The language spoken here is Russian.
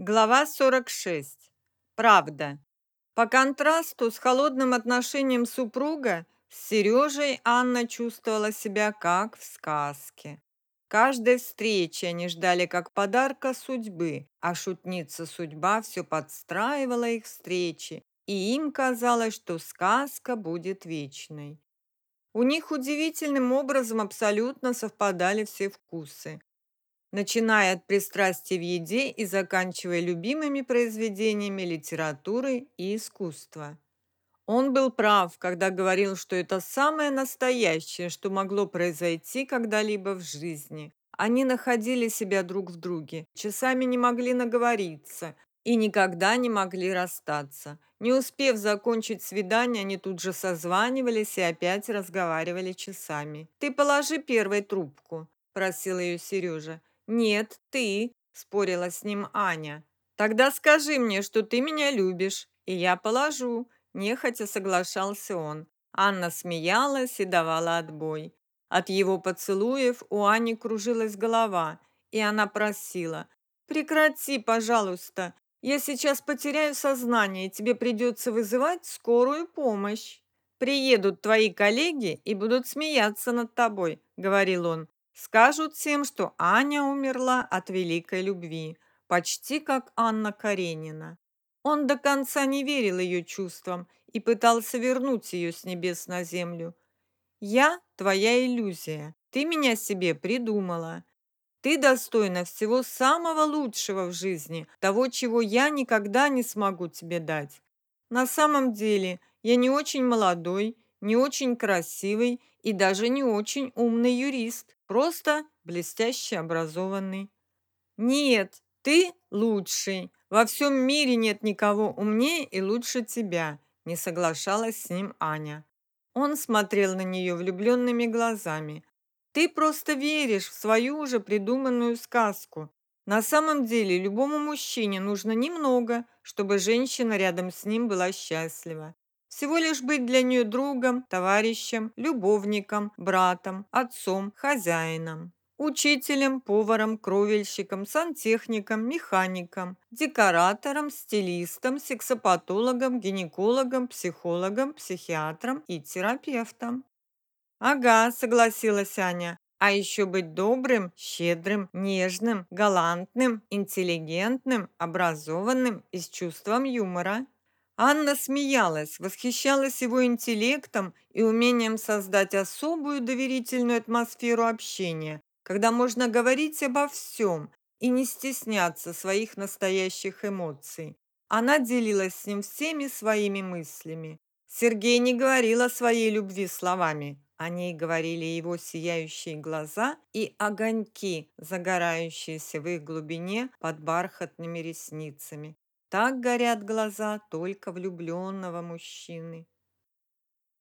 Глава 46. Правда. По контрасту с холодным отношением супруга, с Сережей Анна чувствовала себя как в сказке. Каждой встречи они ждали как подарка судьбы, а шутница судьба все подстраивала их встречи, и им казалось, что сказка будет вечной. У них удивительным образом абсолютно совпадали все вкусы начиная от пристрастий в еде и заканчивая любимыми произведениями литературы и искусства. Он был прав, когда говорил, что это самое настоящее, что могло произойти когда-либо в жизни. Они находили себя друг в друге, часами не могли наговориться и никогда не могли расстаться. Не успев закончить свидание, они тут же созванивались и опять разговаривали часами. «Ты положи первой трубку», – просил ее Сережа. «Нет, ты», – спорила с ним Аня. «Тогда скажи мне, что ты меня любишь, и я положу», – нехотя соглашался он. Анна смеялась и давала отбой. От его поцелуев у Ани кружилась голова, и она просила. «Прекрати, пожалуйста, я сейчас потеряю сознание, и тебе придется вызывать скорую помощь». «Приедут твои коллеги и будут смеяться над тобой», — говорил он. Скажут всем, что Аня умерла от великой любви, почти как Анна Каренина. Он до конца не верил ее чувствам и пытался вернуть ее с небес на землю. «Я твоя иллюзия, ты меня себе придумала. Ты достойна всего самого лучшего в жизни, того, чего я никогда не смогу тебе дать. На самом деле я не очень молодой, не очень красивый и даже не очень умный юрист. Просто блестяще образованный. Нет, ты лучший. Во всем мире нет никого умнее и лучше тебя, не соглашалась с ним Аня. Он смотрел на нее влюбленными глазами. Ты просто веришь в свою уже придуманную сказку. На самом деле, любому мужчине нужно немного, чтобы женщина рядом с ним была счастлива. Всего лишь быть для нее другом, товарищем, любовником, братом, отцом, хозяином. Учителем, поваром, кровельщиком, сантехником, механиком, декоратором, стилистом, сексопатологом, гинекологом, психологом, психиатром и терапевтом. «Ага», — согласилась Аня. «А еще быть добрым, щедрым, нежным, галантным, интеллигентным, образованным и с чувством юмора». Анна смеялась, восхищалась его интеллектом и умением создать особую доверительную атмосферу общения, когда можно говорить обо всем и не стесняться своих настоящих эмоций. Она делилась с ним всеми своими мыслями. Сергей не говорил о своей любви словами. О ней говорили его сияющие глаза и огоньки, загорающиеся в их глубине под бархатными ресницами. Так горят глаза только влюбленного мужчины.